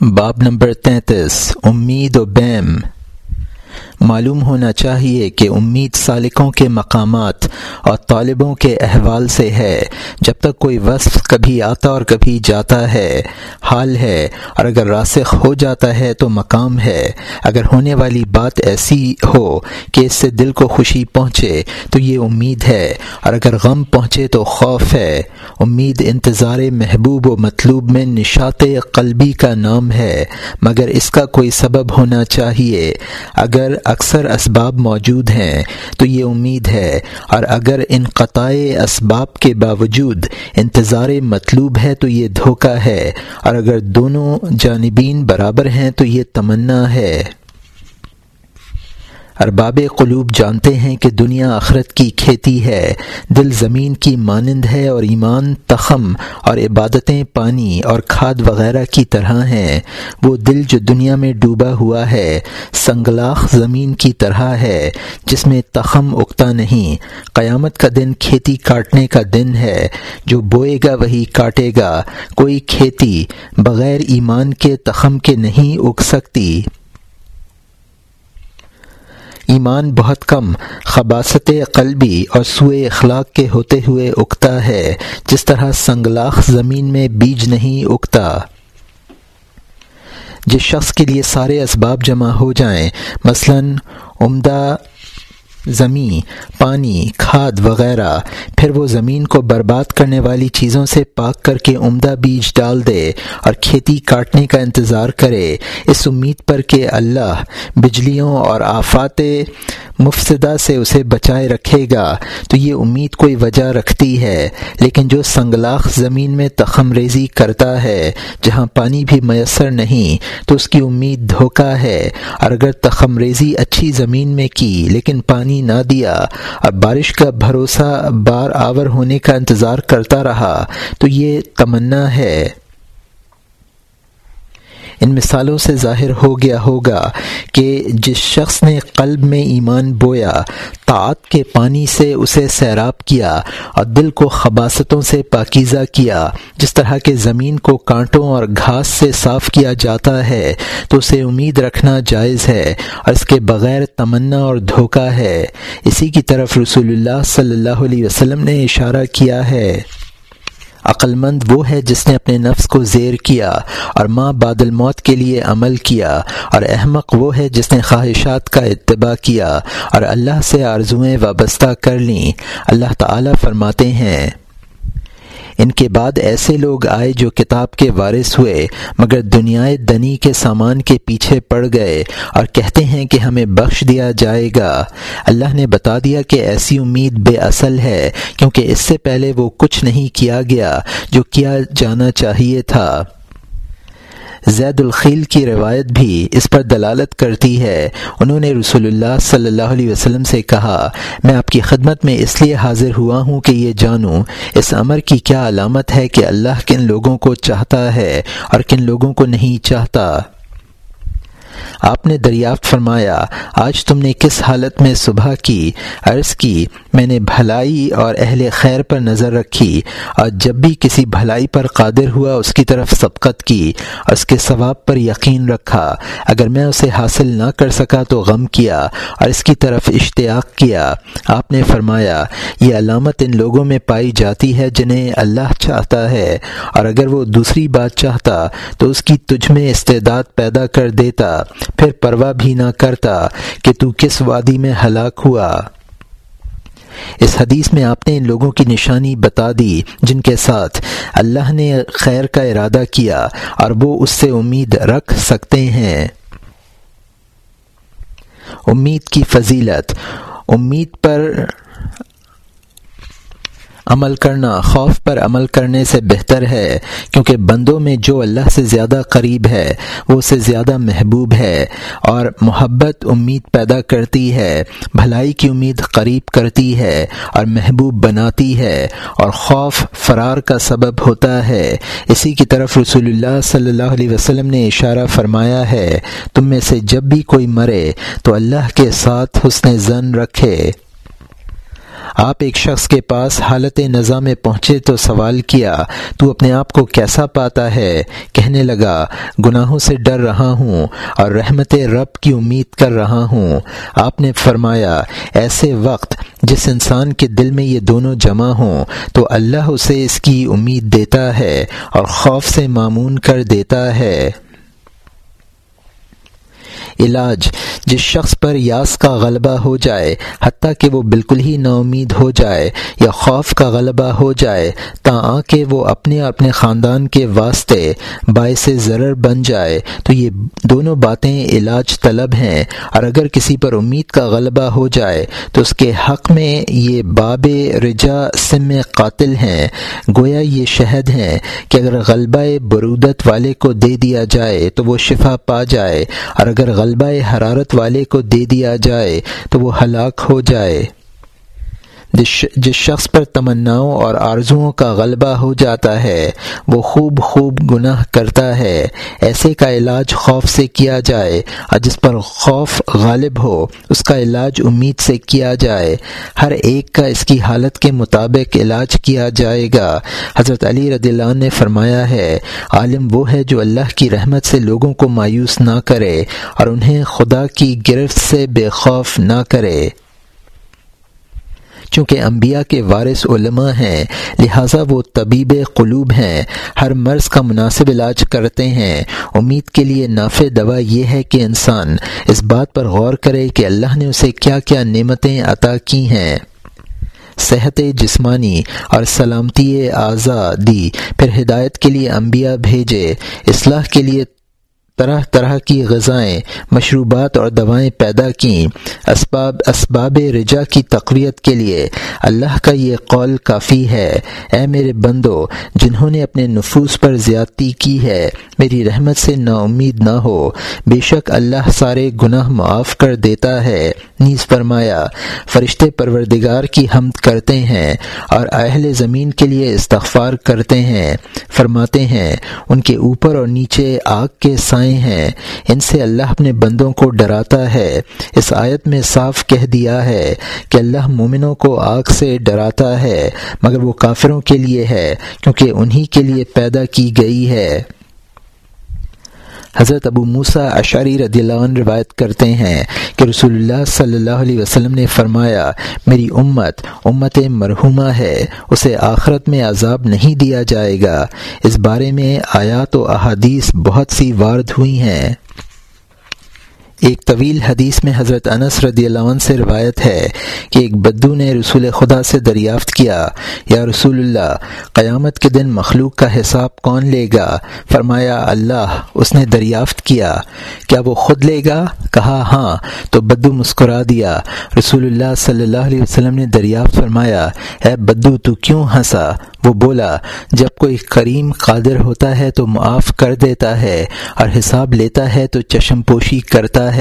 باب نمبر تینتیس امید و بیم معلوم ہونا چاہیے کہ امید سالکوں کے مقامات اور طالبوں کے احوال سے ہے۔ جب تک کوئی وصف کبھی آتا اور کبھی جاتا ہے، حال ہے۔ اور اگر راسخ ہو جاتا ہے تو مقام ہے۔ اگر ہونے والی بات ایسی ہو کہ اس سے دل کو خوشی پہنچے تو یہ امید ہے۔ اور اگر غم پہنچے تو خوف ہے۔ امید انتظار محبوب و مطلوب میں نشات قلبی کا نام ہے۔ مگر اس کا کوئی سبب ہونا چاہیے۔ اگر اکثر اسباب موجود ہیں، تو یہ امید ہے۔ اور اگر ان قطع اسباب کے باوجود انتظار مطلوب ہے، تو یہ دھوکہ ہے۔ اور اگر دونوں جانبین برابر ہیں، تو یہ تمنا ہے۔ ارباب قلوب جانتے ہیں کہ دنیا آخرت کی کھیتی ہے، دل زمین کی مانند ہے اور ایمان تخم اور عبادتیں پانی اور کھاد وغیرہ کی طرح ہیں۔ وہ دل جو دنیا میں ڈوبا ہوا ہے، سنگلاخ زمین کی طرح ہے، جس میں تخم اگتا نہیں۔ قیامت کا دن کھیتی کاٹنے کا دن ہے، جو بوئے گا وہی کاٹے گا۔ کوئی کھیتی بغیر ایمان کے تخم کے نہیں اگ سکتی۔ ایمان بہت کم خباست قلبی اور سوئے اخلاق کے ہوتے ہوئے اگتا ہے، جس طرح سنگلاخ زمین میں بیج نہیں اگتا جس شخص کے لیے سارے اسباب جمع ہو جائیں، مثلا عمدہ زمیں پانی، کھاد وغیرہ۔ پھر وہ زمین کو برباد کرنے والی چیزوں سے پاک کر کے عمدہ بیج ڈال دے اور کھیتی کاٹنے کا انتظار کرے۔ اس امید پر کہ اللہ بجلیوں اور آفات مفسدہ سے اسے بچائے رکھے گا۔ تو یہ امید کوئی وجہ رکھتی ہے، لیکن جو سنگلاخ زمین میں تخم ریزی کرتا ہے، جہاں پانی بھی میسر نہیں، تو اس کی امید دھوکہ ہے۔ اور اگر تخم ریزی اچھی زمین میں کی، لیکن پانی نہ دیا۔ اور بارش کا بھروسہ بار آور ہونے کا انتظار کرتا رہا۔ تو یہ تمنا ہے۔ ان مثالوں سے ظاہر ہو گیا ہوگا کہ جس شخص نے قلب میں ایمان بویا، طاعت کے پانی سے اسے سیراب کیا اور دل کو خباستوں سے پاکیزہ کیا، جس طرح کے زمین کو کانٹوں اور گھاس سے صاف کیا جاتا ہے، تو اسے امید رکھنا جائز ہے اور اس کے بغیر تمنا اور دھوکہ ہے۔ اسی کی طرف رسول اللہ صلی اللہ علیہ وسلم نے اشارہ کیا ہے۔ عقلمند وہ ہے جس نے اپنے نفس کو زیر کیا اور ماں بادل موت کے لیے عمل کیا اور احمق وہ ہے جس نے خواہشات کا اتباع کیا اور اللہ سے آرزوئیں وابستہ کر لیں۔ اللہ تعالیٰ فرماتے ہیں ان کے بعد ایسے لوگ آئے جو کتاب کے وارث ہوئے، مگر دنیا دنی کے سامان کے پیچھے پڑ گئے اور کہتے ہیں کہ ہمیں بخش دیا جائے گا۔ اللہ نے بتا دیا کہ ایسی امید بے اصل ہے، کیونکہ اس سے پہلے وہ کچھ نہیں کیا گیا جو کیا جانا چاہیے تھا۔ زید الخیل کی روایت بھی اس پر دلالت کرتی ہے۔ انہوں نے رسول اللہ صلی اللہ علیہ وسلم سے کہا، میں آپ کی خدمت میں اس لیے حاضر ہوا ہوں کہ یہ جانوں، اس امر کی کیا علامت ہے کہ اللہ کن لوگوں کو چاہتا ہے اور کن لوگوں کو نہیں چاہتا؟ آپ نے دریافت فرمایا، آج تم نے کس حالت میں صبح کی؟ عرض کی، میں نے بھلائی اور اہل خیر پر نظر رکھی، اور جب بھی کسی بھلائی پر قادر ہوا، اس کی طرف سبقت کی اور اس کے ثواب پر یقین رکھا۔ اگر میں اسے حاصل نہ کر سکا تو غم کیا، اور اس کی طرف اشتیاق کیا۔ آپ نے فرمایا، یہ علامت ان لوگوں میں پائی جاتی ہے جنہیں اللہ چاہتا ہے، اور اگر وہ دوسری بات چاہتا تو اس کی تجھ میں استعداد پیدا کر دیتا۔ پھر پرواہ بھی نہ کرتا کہ تو کس وادی میں ہلاک ہوا۔ اس حدیث میں آپ نے ان لوگوں کی نشانی بتا دی جن کے ساتھ اللہ نے خیر کا ارادہ کیا اور وہ اس سے امید رکھ سکتے ہیں۔ امید کی فضیلت۔ امید پر عمل کرنا، خوف پر عمل کرنے سے بہتر ہے، کیونکہ بندوں میں جو اللہ سے زیادہ قریب ہے، وہ اسے زیادہ محبوب ہے اور محبت امید پیدا کرتی ہے، بھلائی کی امید قریب کرتی ہے اور محبوب بناتی ہے اور خوف فرار کا سبب ہوتا ہے۔ اسی کی طرف رسول اللہ صلی اللہ علیہ وسلم نے اشارہ فرمایا ہے، تم میں سے جب بھی کوئی مرے تو اللہ کے ساتھ حسن زن رکھے۔ آپ ایک شخص کے پاس حالت نظام میں پہنچے تو سوال کیا، تو اپنے آپ کو کیسا پاتا ہے؟ کہنے لگا، گناہوں سے ڈر رہا ہوں اور رحمت رب کی امید کر رہا ہوں۔ آپ نے فرمایا، ایسے وقت جس انسان کے دل میں یہ دونوں جمع ہوں، تو اللہ اسے اس کی امید دیتا ہے اور خوف سے معمون کر دیتا ہے۔ علاج جس شخص پر یاس کا غلبہ ہو جائے، حتیٰ کہ وہ بالکل ہی نا امید ہو جائے یا خوف کا غلبہ ہو جائے تا کہ وہ اپنے اپنے خاندان کے واسطے باعث ضرر بن جائے۔ تو یہ دونوں باتیں علاج طلب ہیں۔ اور اگر کسی پر امید کا غلبہ ہو جائے، تو اس کے حق میں یہ باب رجا سم قاتل ہیں۔ گویا یہ شہد ہیں کہ اگر غلبہ برودت والے کو دے دیا جائے، تو وہ شفا پا جائے۔ اور اگر غلبہ حرارت والے کو دے دیا جائے تو وہ ہلاک ہو جائے۔ جس شخص پر تمناؤں اور آرزوؤں کا غلبہ ہو جاتا ہے، وہ خوب خوب گناہ کرتا ہے۔ ایسے کا علاج خوف سے کیا جائے، اور جس پر خوف غالب ہو، اس کا علاج امید سے کیا جائے۔ ہر ایک کا اس کی حالت کے مطابق علاج کیا جائے گا۔ حضرت علی رضی اللہ عنہ نے فرمایا ہے، عالم وہ ہے جو اللہ کی رحمت سے لوگوں کو مایوس نہ کرے، اور انہیں خدا کی گرفت سے بے خوف نہ کرے۔ چونکہ انبیاء کے وارث علماء ہیں، لہٰذا وہ طبیب قلوب ہیں، ہر مرض کا مناسب علاج کرتے ہیں۔ امید کے لیے نافع دوا یہ ہے کہ انسان اس بات پر غور کرے کہ اللہ نے اسے کیا کیا نعمتیں عطا کی ہیں۔ صحت جسمانی اور سلامتی اعضا دی پھر ہدایت کے لیے انبیاء بھیجے۔ اصلاح کے لیے طرح طرح کی غذائیں، مشروبات اور دوائیں پیدا کیں۔ اسباب اسباب رجا کی تقویت کے لیے اللہ کا یہ قول کافی ہے۔ اے میرے بندو، جنہوں نے اپنے نفوس پر زیادتی کی ہے، میری رحمت سے نا امید نہ ہو۔ بے شک اللہ سارے گناہ معاف کر دیتا ہے۔ نیز فرمایا، فرشتے پروردگار کی حمد کرتے ہیں اور اہل زمین کے لیے استغفار کرتے ہیں۔ فرماتے ہیں، ان کے اوپر اور نیچے آگ کے سائیں ہیں۔ ان سے اللہ اپنے بندوں کو ڈراتا ہے۔ اس آیت میں صاف کہہ دیا ہے کہ اللہ مومنوں کو آگ سے ڈراتا ہے، مگر وہ کافروں کے لیے ہے، کیونکہ انہی کے لیے پیدا کی گئی ہے۔ حضرت ابو موسا اشاری رضی اللہ عنہ روایت کرتے ہیں کہ رسول اللہ صلی اللہ علیہ وسلم نے فرمایا، میری امت امت مرحومہ ہے، اسے آخرت میں عذاب نہیں دیا جائے گا۔ اس بارے میں آیات و احادیث بہت سی وارد ہوئی ہیں۔ ایک طویل حدیث میں حضرت انس رضی اللہ عنہ سے روایت ہے کہ ایک بدو نے رسول خدا سے دریافت کیا، یا رسول اللہ، قیامت کے دن مخلوق کا حساب کون لے گا؟ فرمایا، اللہ، اس نے دریافت کیا۔ کیا وہ خود لے گا؟ کہا ہاں. تو بدو مسکرا دیا۔ رسول اللہ صلی اللہ علیہ وسلم نے دریافت فرمایا، اے بدو، تو کیوں ہنسا؟ وہ بولا، جب کوئی کریم قادر ہوتا ہے تو معاف کر دیتا ہے اور حساب لیتا ہے تو چشم پوشی کرتا ہے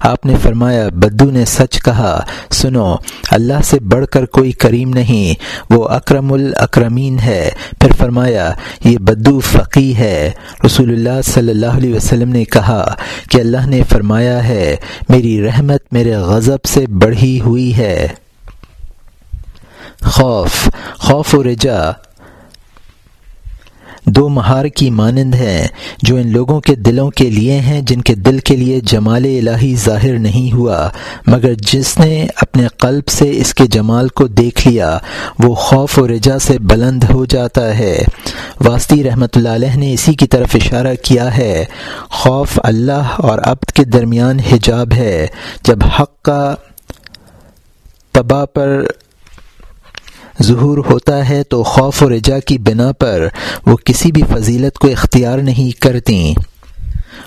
آپ نے فرمایا، بدو نے سچ کہا، سنو، اللہ سے بڑھ کر کوئی کریم نہیں، وہ اکرم الاکرمین ہے۔ پھر فرمایا، یہ بدو فقی ہے۔ رسول اللہ صلی اللہ علیہ وسلم نے کہا کہ اللہ نے فرمایا ہے، میری رحمت میرے غضب سے بڑھی ہوئی ہے۔ خوف خوف و رجا دو مہار کی مانند ہیں جو ان لوگوں کے دلوں کے لیے ہیں، جن کے دل کے لیے جمال الہی ظاہر نہیں ہوا، مگر جس نے اپنے قلب سے اس کے جمال کو دیکھ لیا، وہ خوف و رجا سے بلند ہو جاتا ہے۔ واسطی رحمۃ اللہ علیہ نے اسی کی طرف اشارہ کیا ہے، خوف اللہ اور عبد کے درمیان حجاب ہے۔ جب حق کا تباہ پر ظہور ہوتا ہے تو خوف و رجا کی بنا پر وہ کسی بھی فضیلت کو اختیار نہیں کرتیں۔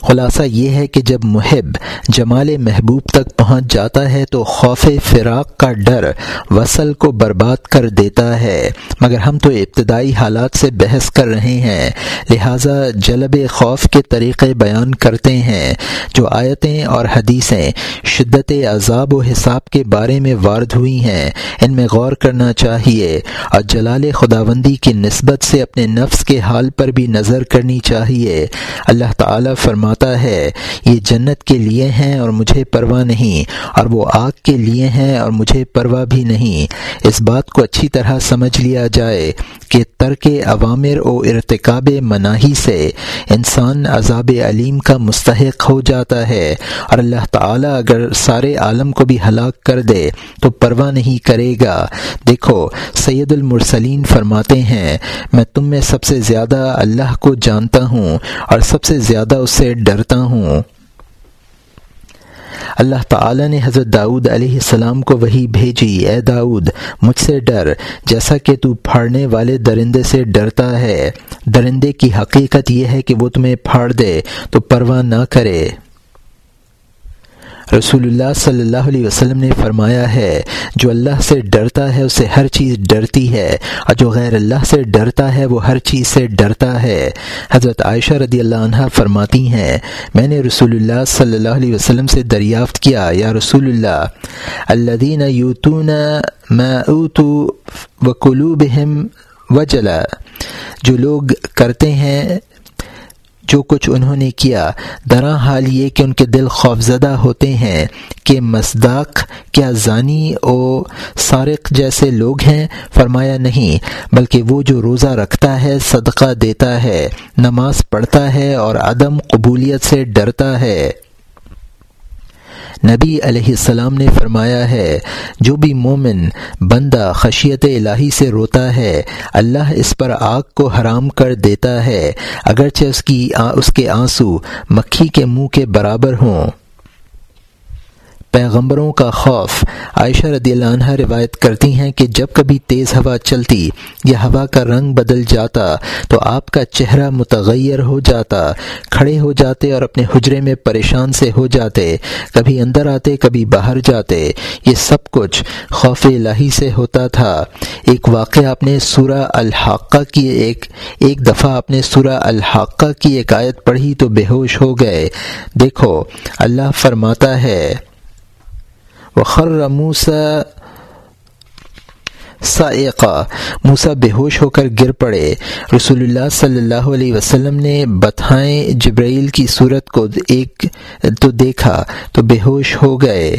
خلاصہ یہ ہے کہ جب محب جمال محبوب تک پہنچ جاتا ہے تو خوف فراق کا ڈر وصل کو برباد کر دیتا ہے۔ مگر ہم تو ابتدائی حالات سے بحث کر رہے ہیں۔ لہٰذا جلب خوف کے طریقے بیان کرتے ہیں۔ جو آیتیں اور حدیثیں شدت عذاب و حساب کے بارے میں وارد ہوئی ہیں، ان میں غور کرنا چاہیے۔ اور جلال خداوندی کی نسبت سے اپنے نفس کے حال پر بھی نظر کرنی چاہیے۔ اللہ تعالی فرما فرماتا ہے، یہ جنت کے لیے ہیں اور مجھے پرواہ نہیں، اور وہ آگ کے لیے ہیں اور مجھے پرواہ بھی نہیں۔ اس بات کو اچھی طرح سمجھ لیا جائے کہ ترک عوامر و ارتکاب مناہی سے انسان عذاب علیم کا مستحق ہو جاتا ہے۔ اور اللہ تعالیٰ اگر سارے عالم کو بھی ہلاک کر دے تو پرواہ نہیں کرے گا۔ دیکھو، سید المرسلین فرماتے ہیں، میں تم میں سب سے زیادہ اللہ کو جانتا ہوں اور سب سے زیادہ اس سے ڈرتا ہوں۔ اللہ تعالی نے حضرت داؤد علیہ السلام کو وہی بھیجی، اے داؤد، مجھ سے ڈر، جیسا کہ تو پھاڑنے والے درندے سے ڈرتا ہے۔ درندے کی حقیقت یہ ہے کہ وہ تمہیں پھاڑ دے، تو پرواہ نہ کرے۔ رسول اللہ صلی اللہ علیہ وسلم نے فرمایا ہے، جو اللہ سے ڈرتا ہے، اسے ہر چیز ڈرتی ہے، اور جو غیر اللہ سے ڈرتا ہے، وہ ہر چیز سے ڈرتا ہے۔ حضرت عائشہ رضی اللہ عنہ فرماتی ہیں، میں نے رسول اللہ صلی اللہ علیہ وسلم سے دریافت کیا، یا رسول اللہ اللہ یوتون و قلوبہم وجلا، جو لوگ کرتے ہیں جو کچھ انہوں نے کیا درا حال یہ کہ ان کے دل خوفزدہ ہوتے ہیں کہ مصداق کیا زانی او سارق جیسے لوگ ہیں؟ فرمایا نہیں، بلکہ وہ جو روزہ رکھتا ہے، صدقہ دیتا ہے، نماز پڑھتا ہے اور عدم قبولیت سے ڈرتا ہے۔ نبی علیہ السلام نے فرمایا ہے، جو بھی مومن بندہ خشیت الہی سے روتا ہے، اللہ اس پر آگ کو حرام کر دیتا ہے، اگرچہ اس کی اس کے آنسو مکھی کے منہ کے برابر ہوں۔ پیغمبروں کا خوف۔ عائشہ رضی اللہ عنہ روایت کرتی ہیں کہ جب کبھی تیز ہوا چلتی، یا ہوا کا رنگ بدل جاتا، تو آپ کا چہرہ متغیر ہو جاتا، کھڑے ہو جاتے اور اپنے حجرے میں پریشان سے ہو جاتے۔ کبھی اندر آتے، کبھی باہر جاتے۔ یہ سب کچھ خوف الہی سے ہوتا تھا۔ ایک واقعہ آپ نے سورہ الحاقہ کی ایک ایک دفعہ آپ نے سورہ الحاقہ کی ایک آیت پڑھی تو بے ہوش ہو گئے۔ دیکھو، اللہ فرماتا ہے وخر موسا سائقہ موسا بے ہوش ہو کر گر پڑے۔ رسول اللہ صلی اللہ علیہ وسلم نے بتائیں جبرائیل کی صورت کو ایک تو دیکھا تو بے ہوش ہو گئے۔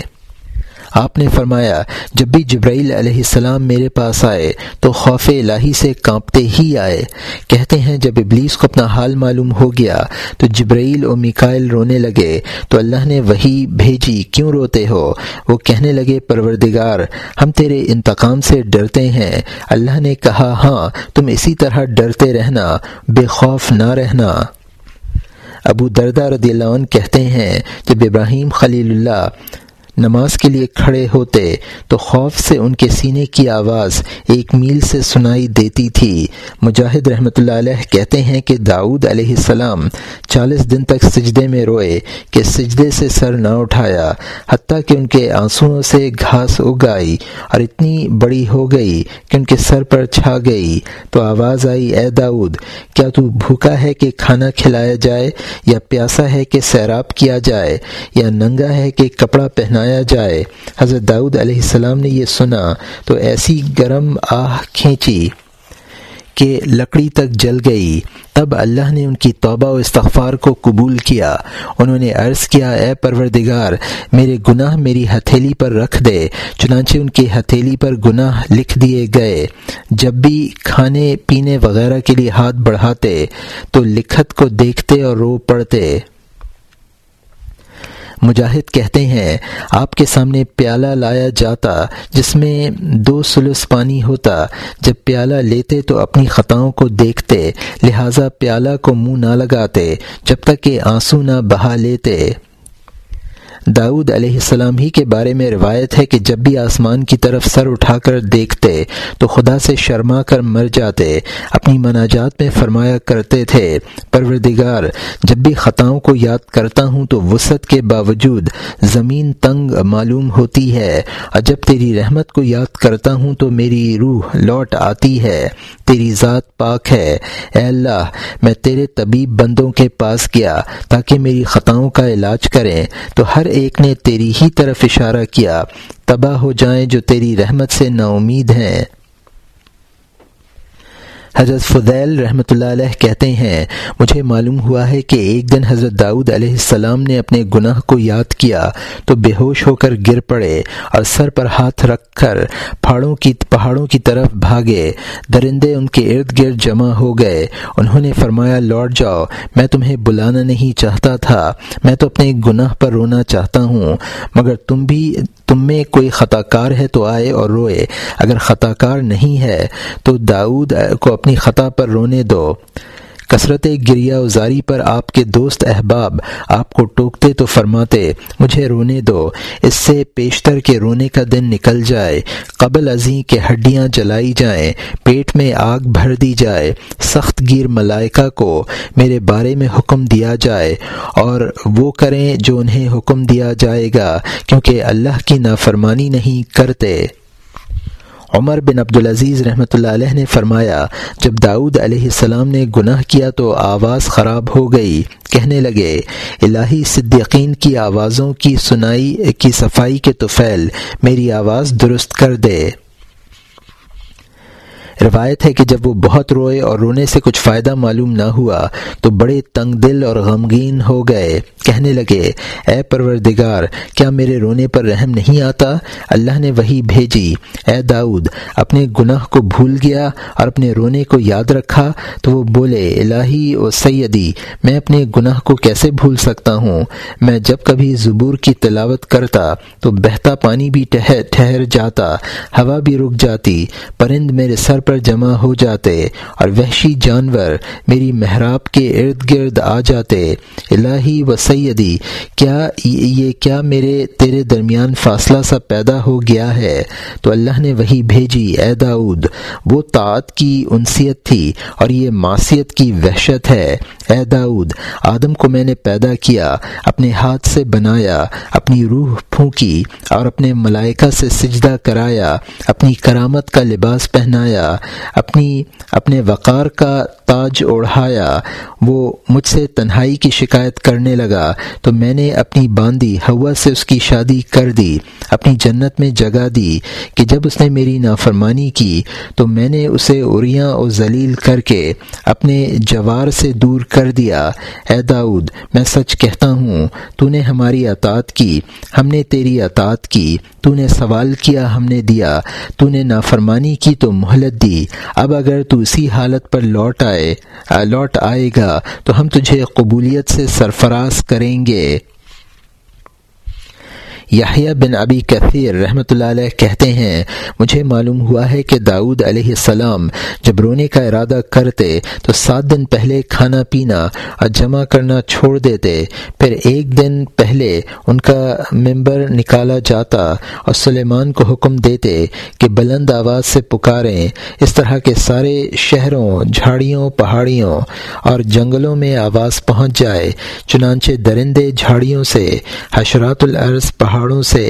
آپ نے فرمایا، جب بھی جبرائیل علیہ السلام میرے پاس آئے تو خوف الہی سے کانپتے ہی آئے۔ کہتے ہیں، جب ابلیس کو اپنا حال معلوم ہو گیا تو جبرائیل و مکائل رونے لگے۔ تو اللہ نے وہی بھیجی، کیوں روتے ہو؟ وہ کہنے لگے، پروردگار، ہم تیرے انتقام سے ڈرتے ہیں۔ اللہ نے کہا ہاں تم اسی طرح ڈرتے رہنا، بے خوف نہ رہنا۔ ابو دردہ رضی اللہ عنہ کہتے ہیں، جب ابراہیم خلیل اللہ نماز کے لیے کھڑے ہوتے تو خوف سے ان کے سینے کی آواز ایک میل سے سنائی دیتی تھی۔ مجاہد رحمۃ اللہ علیہ کہتے ہیں کہ داؤد علیہ السلام چالیس دن تک سجدے میں روئے کہ سجدے سے سر نہ اٹھایا، حتیٰ کہ ان کے آنسوؤں سے گھاس اگائی اور اتنی بڑی ہو گئی کہ ان کے سر پر چھا گئی۔ تو آواز آئی، اے داؤد، کیا تو بھوکا ہے کہ کھانا کھلایا جائے یا پیاسا ہے کہ سیراب کیا جائے یا ننگا ہے کہ کپڑا پہنا پہنایا جائے۔ حضرت داؤد علیہ السلام نے یہ سنا تو ایسی گرم آہ کھینچی کہ لکڑی تک جل گئی۔ تب اللہ نے ان کی توبہ و استغفار کو قبول کیا۔ انہوں نے عرض کیا، اے پروردگار، میرے گناہ میری ہتھیلی پر رکھ دے، چنانچہ ان کی ہتھیلی پر گناہ لکھ دیے گئے۔ جب بھی کھانے پینے وغیرہ کے لیے ہاتھ بڑھاتے تو لکھت کو دیکھتے اور رو پڑتے۔ مجاہد کہتے ہیں، آپ کے سامنے پیالہ لایا جاتا جس میں دو سلس پانی ہوتا، جب پیالہ لیتے تو اپنی خطاؤں کو دیکھتے، لہٰذا پیالہ کو منہ نہ لگاتے جب تک کہ آنسو نہ بہا لیتے۔ داود علیہ السلام ہی کے بارے میں روایت ہے کہ جب بھی آسمان کی طرف سر اٹھا کر دیکھتے تو خدا سے شرما کر مر جاتے، اپنی مناجات میں فرمایا کرتے تھے، پروردگار، جب بھی خطاؤں کو یاد کرتا ہوں تو وسعت کے باوجود زمین تنگ معلوم ہوتی ہے، اور جب تیری رحمت کو یاد کرتا ہوں تو میری روح لوٹ آتی ہے۔ تیری ذات پاک ہے۔ اے اللہ، میں تیرے طبیب بندوں کے پاس گیا تاکہ میری خطاؤں کا علاج کریں۔ تو ہر ایک نے تیری ہی طرف اشارہ کیا۔ تباہ ہو جائیں جو تیری رحمت سے نا امید ہیں۔ حضرت فضیل رحمۃ اللہ علیہ کہتے ہیں، مجھے معلوم ہوا ہے کہ ایک دن حضرت داؤد علیہ السلام نے اپنے گناہ کو یاد کیا تو بے ہوش ہو کر گر پڑے اور سر پر ہاتھ رکھ کر پہاڑوں کی پہاڑوں کی طرف بھاگے۔ درندے ان کے ارد گرد جمع ہو گئے۔ انہوں نے فرمایا، لوٹ جاؤ، میں تمہیں بلانا نہیں چاہتا تھا۔ میں تو اپنے گناہ پر رونا چاہتا ہوں، مگر تم بھی، تم میں کوئی خطا کار ہے تو آئے اور روئے۔ اگر خطا کار نہیں ہے تو داؤد کو اپنی خطا پر رونے دو۔ کثرت گریا ازاری پر آپ کے دوست احباب آپ کو ٹوکتے تو فرماتے، مجھے رونے دو۔ اس سے پیشتر کے رونے کا دن نکل جائے۔ قبل ازیں کے ہڈیاں جلائی جائیں، پیٹ میں آگ بھر دی جائے۔ سخت گیر ملائکہ کو میرے بارے میں حکم دیا جائے۔ اور وہ کریں جو انہیں حکم دیا جائے گا، کیونکہ اللہ کی نافرمانی نہیں کرتے۔ عمر بن عبدالعزیز رحمۃ اللہ علیہ نے فرمایا، جب داؤد علیہ السلام نے گناہ کیا تو آواز خراب ہو گئی۔ کہنے لگے، الہی صدیقین کی آوازوں کی سنائی، کی صفائی کے توفیل، میری آواز درست کر دے۔ روایت ہے کہ جب وہ بہت روئے اور رونے سے کچھ فائدہ معلوم نہ ہوا تو بڑے تنگ دل اور غمگین ہو گئے۔ کہنے لگے، اے پروردگار، کیا میرے رونے پر رحم نہیں آتا؟ اللہ نے وہی بھیجی۔ اے داؤد، اپنے گناہ کو بھول گیا اور اپنے رونے کو یاد رکھا تو وہ بولے، الہی و سیدی، میں اپنے گناہ کو کیسے بھول سکتا ہوں؟ میں جب کبھی زبور کی تلاوت کرتا تو بہتا پانی بھی ٹھہر جاتا، ہوا بھی رک جاتی، پرند میرے سر پر پر جمع ہو جاتے اور وحشی جانور میری محراب کے ارد گرد آ جاتے۔ الہی و سیدی، کیا یہ کیا میرے تیرے درمیان فاصلہ سا پیدا ہو گیا ہے؟ تو اللہ نے وہی بھیجی، اے داود وہ طاعت کی انسیت تھی اور یہ معصیت کی وحشت ہے۔ اے داود آدم کو میں نے پیدا کیا، اپنے ہاتھ سے بنایا، اپنی روح پھونکی اور اپنے ملائکہ سے سجدہ کرایا، اپنی کرامت کا لباس پہنایا۔ اپنی اپنے وقار کا تاج اوڑھایا، وہ مجھ سے تنہائی کی شکایت کرنے لگا۔ تو میں نے اپنی باندی ہوا سے اس کی شادی کر دی، اپنی جنت میں جگہ دی کہ جب اس نے میری نافرمانی کی تو میں نے اسے اریاں اور ذلیل کر کے اپنے جوار سے دور کر دیا۔ اے داؤد، میں سچ کہتا ہوں، تو نے ہماری اطاعت کی، ہم نے تیری اطاعت کی، تو نے سوال کیا، ہم نے دیا۔ تو نے نافرمانی کی تو مہلت دی۔ اب اگر تو اسی حالت پر لوٹ آئے لوٹ آئے گا تو ہم تجھے قبولیت سے سرفراز کریں گے۔ یاہیا بن ابی کثیر رحمۃ اللہ علیہ کہتے ہیں، مجھے معلوم ہوا ہے کہ داؤد علیہ السلام جب رونے کا ارادہ کرتے تو سات دن پہلے کھانا پینا اور جمع کرنا چھوڑ دیتے۔ پھر ایک دن پہلے ان کا ممبر نکالا جاتا اور سلیمان کو حکم دیتے کہ بلند آواز سے پکاریں۔ اس طرح کے سارے شہروں، جھاڑیوں، پہاڑیوں اور جنگلوں میں آواز پہنچ جائے۔ چنانچہ درندے جھاڑیوں سے حشرات العرض پہاڑ پہاڑوں سے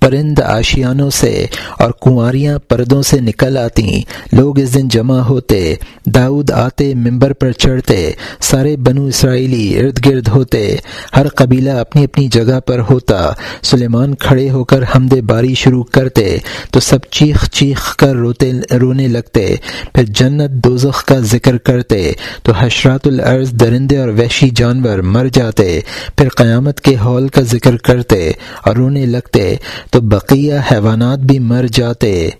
پرند آشیانوں سے اور کنواریاں پردوں سے نکل آتی۔ لوگ اس دن جمع ہوتے، داؤد آتے ممبر پر چڑھتے، سارے بنو اسرائیلی ارد گرد ہوتے۔ ہر قبیلہ اپنی اپنی جگہ پر ہوتا۔ سلیمان کھڑے ہو کر حمد باری شروع کرتے، تو سب چیخ چیخ کر روتے، رونے لگتے۔ پھر جنت دوزخ کا ذکر کرتے، تو حشرات العرض درندے اور وحشی جانور مر جاتے۔ پھر قیامت کے ہال کا ذکر کرتے اور رونے لگتے۔ تو بقیہ حیوانات بھی مر جاتے۔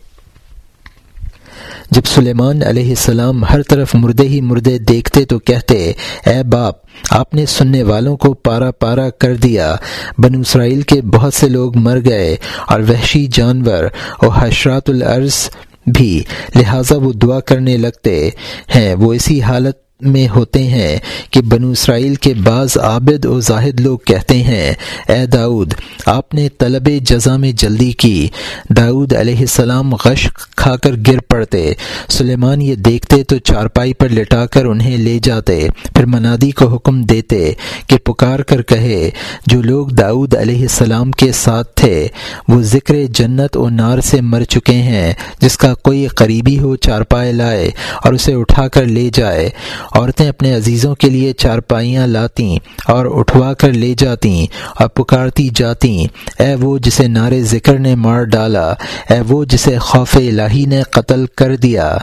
جب سلیمان علیہ السلام ہر طرف مردے ہی مردے دیکھتے تو کہتے، اے باپ، آپ نے سننے والوں کو پارا پارا کر دیا۔ بن اسرائیل کے بہت سے لوگ مر گئے اور وحشی جانور اور حشرات العرض بھی، لہٰذا وہ دعا کرنے لگتے ہیں۔ وہ اسی حالت میں ہوتے ہیں کہ بنو اسرائیل کے بعض عابد و زاہد لوگ کہتے ہیں، اے داؤد، آپ نے طلب جزا میں جلدی کی۔ داؤد علیہ السلام غش کھا کر گر پڑتے۔ سلیمان یہ دیکھتے تو چارپائی پر لٹا کر انہیں لے جاتے۔ پھر منادی کو حکم دیتے کہ پکار کر کہے، جو لوگ داؤد علیہ السلام کے ساتھ تھے، وہ ذکر جنت و نار سے مر چکے ہیں، جس کا کوئی قریبی ہو چارپائے لائے اور اسے اٹھا کر لے جائے۔ عورتیں اپنے عزیزوں کے لیے چارپائیاں لاتیں اور اٹھوا کر لے جاتیں اور پکارتی جاتیں اے وہ جسے نعرے ذکر نے مار ڈالا، اے وہ جسے خوف الہی نے قتل کر دیا۔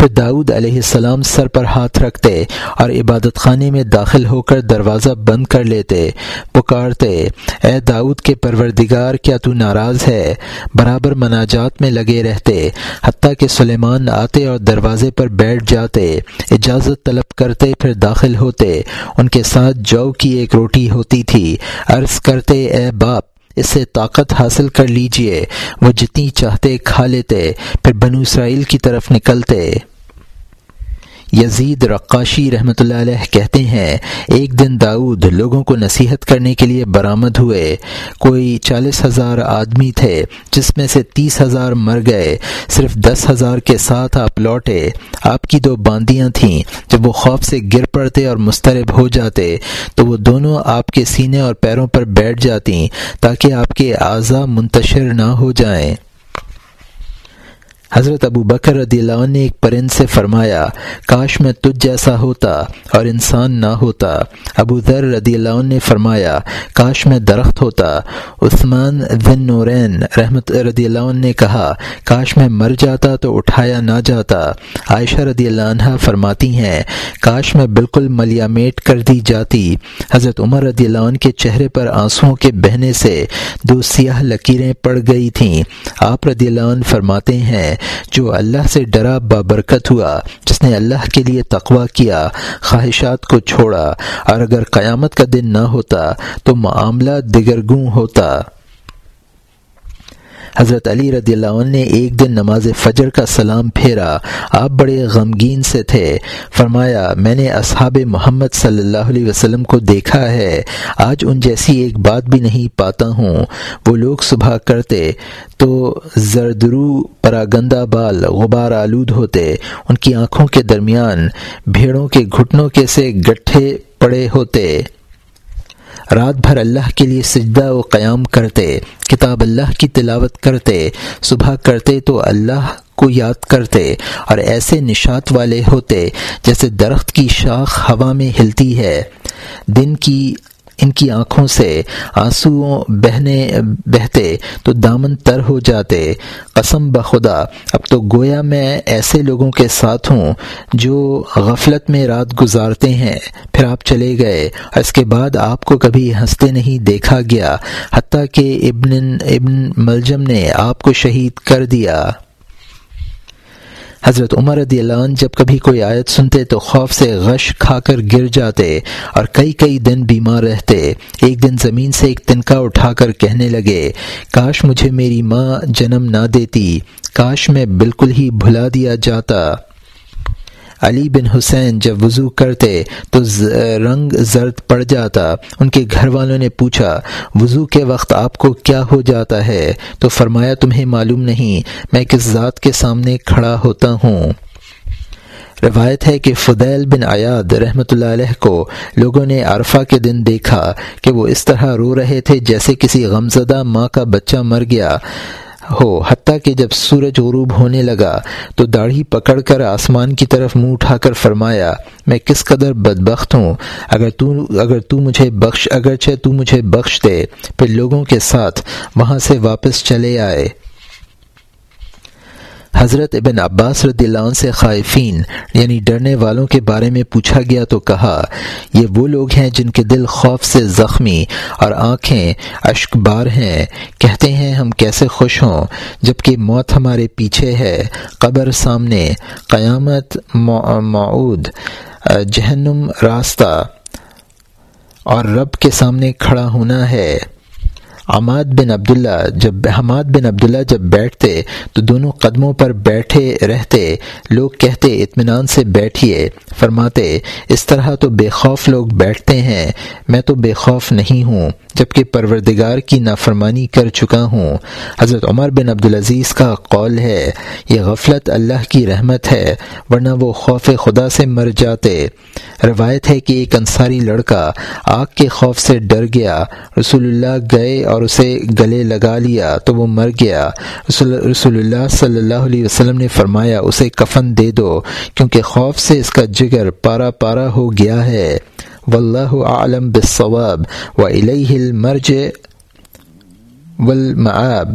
پھر داؤد علیہ السلام سر پر ہاتھ رکھتے اور عبادت خانے میں داخل ہو کر دروازہ بند کر لیتے، پکارتے، اے داؤد کے پروردگار، کیا تو ناراض ہے؟ برابر مناجات میں لگے رہتے، حتیٰ کہ سلیمان آتے اور دروازے پر بیٹھ جاتے، اجازت طلب کرتے، پھر داخل ہوتے۔ ان کے ساتھ جو کی ایک روٹی ہوتی تھی، عرض کرتے، اے باپ، اس سے طاقت حاصل کر لیجیے، وہ جتنی چاہتے کھا لیتے، پھر بنو اسرائیل کی طرف نکلتے۔ یزید رقاشی رحمۃ اللہ علیہ کہتے ہیں، ایک دن داؤد لوگوں کو نصیحت کرنے کے لیے برآمد ہوئے۔ کوئی چالیس ہزار آدمی تھے، جس میں سے تیس ہزار مر گئے۔ صرف دس ہزار کے ساتھ آپ لوٹے۔ آپ کی دو باندیاں تھیں، جب وہ خوف سے گر پڑتے اور مسترب ہو جاتے، تو وہ دونوں آپ کے سینے اور پیروں پر بیٹھ جاتی تاکہ آپ کے اعضا منتشر نہ ہو جائیں۔ حضرت ابو بکر رضی اللہ عنہ نے ایک پرند سے فرمایا، کاش میں تجھ جیسا ہوتا اور انسان نہ ہوتا۔ ابو ذر رضی اللہ عنہ نے فرمایا، کاش میں درخت ہوتا۔ عثمان ذن نورین رحمت رضی اللہ عنہ نے کہا، کاش میں مر جاتا تو اٹھایا نہ جاتا۔ عائشہ رضی اللہ عنہ فرماتی ہیں، کاش میں بالکل ملیامیٹ کر دی جاتی۔ حضرت عمر رضی اللہ عنہ کے چہرے پر آنسوؤں کے بہنے سے دو سیاہ لکیریں پڑ گئی تھیں۔ آپ رضی اللہ عنہ فرماتے ہیں جو اللہ سے ڈرا بابرکت ہوا، جس نے اللہ کے لیے تقوا کیا، خواہشات کو چھوڑا، اور اگر قیامت کا دن نہ ہوتا، تو معاملہ دیگرگوں ہوتا۔ حضرت علی رضی اللہ عنہ نے ایک دن نماز فجر کا سلام پھیرا۔ آپ بڑے غمگین سے تھے۔ فرمایا، میں نے اصحاب محمد صلی اللہ علیہ وسلم کو دیکھا ہے۔ آج ان جیسی ایک بات بھی نہیں پاتا ہوں۔ وہ لوگ صبح کرتے تو زردرو پراگندہ بال غبار آلود ہوتے۔ ان کی آنکھوں کے درمیان بھیڑوں کے گھٹنوں کے سے گٹھے پڑے ہوتے۔ رات بھر اللہ کے لیے سجدہ و قیام کرتے۔ کتاب اللہ کی تلاوت کرتے، صبح کرتے تو اللہ کو یاد کرتے، اور ایسے نشات والے ہوتے جیسے درخت کی شاخ ہوا میں ہلتی ہے۔ دن کی ان کی آنکھوں سے آنسو بہنے، بہتے تو دامن تر ہو جاتے۔ قسم بخدا اب تو گویا میں ایسے لوگوں کے ساتھ ہوں جو غفلت میں رات گزارتے ہیں۔ پھر آپ چلے گئے۔ اور اس کے بعد آپ کو کبھی ہنستے نہیں دیکھا گیا، حتیٰ کہ ابن ابن ملجم نے آپ کو شہید کر دیا۔ حضرت عمر رضی اللہ عنہ جب کبھی کوئی آیت سنتے تو خوف سے غش کھا کر گر جاتے اور کئی کئی دن بیمار رہتے۔ ایک دن زمین سے ایک تنکا اٹھا کر کہنے لگے، کاش مجھے میری ماں جنم نہ دیتی، کاش میں بالکل ہی بھلا دیا جاتا۔ علی بن حسین جب وضو کرتے تو رنگ زرد پڑ جاتا۔ ان کے گھر والوں نے پوچھا، وضو کے وقت آپ کو کیا ہو جاتا ہے؟ تو فرمایا، تمہیں معلوم نہیں، میں کس ذات کے سامنے کھڑا ہوتا ہوں۔ روایت ہے کہ فدیل بن ایاد رحمۃ اللہ علیہ کو لوگوں نے عرفہ کے دن دیکھا کہ وہ اس طرح رو رہے تھے جیسے کسی غمزدہ ماں کا بچہ مر گیا۔ ہو، حتیٰ کہ جب سورج غروب ہونے لگا تو داڑھی پکڑ کر آسمان کی طرف منہ اٹھا کر فرمایا، میں کس قدر بدبخت ہوں؟ اگر تو اگر تو مجھے بخش، اگرچہ تو مجھے بخش دے، پھر لوگوں کے ساتھ وہاں سے واپس چلے آئے۔ حضرت ابن عباس رضی اللہ عنہ سے خائفین یعنی ڈرنے والوں کے بارے میں پوچھا گیا تو کہا، یہ وہ لوگ ہیں جن کے دل خوف سے زخمی اور آنکھیں اشک بار ہیں۔ کہتے ہیں، ہم کیسے خوش ہوں جبکہ موت ہمارے پیچھے ہے۔ قبر سامنے، قیامت معود، جہنم راستہ اور رب کے سامنے کھڑا ہونا ہے۔ عماد بن عبداللہ جب حماد بن عبداللہ جب بیٹھتے تو دونوں قدموں پر بیٹھے رہتے، لوگ کہتے، اطمینان سے بیٹھیے، فرماتے، اس طرح تو بے خوف لوگ بیٹھتے ہیں، میں تو بے خوف نہیں ہوں، جبکہ پروردگار کی نافرمانی کر چکا ہوں۔ حضرت عمر بن عبدالعزیز کا قول ہے، یہ غفلت اللہ کی رحمت ہے، ورنہ وہ خوف خدا سے مر جاتے۔ روایت ہے کہ ایک انصاری لڑکا آگ کے خوف سے ڈر گیا، رسول اللہ گئے اور اسے گلے لگا لیا تو وہ مر گیا۔ رسول رسول اللہ صلی اللہ علیہ وسلم نے فرمایا، اسے کفن دے دو، کیونکہ خوف سے اس کا جگر پارا پارا ہو گیا ہے۔ واللہ عالم بالصواب و المرج والمعاب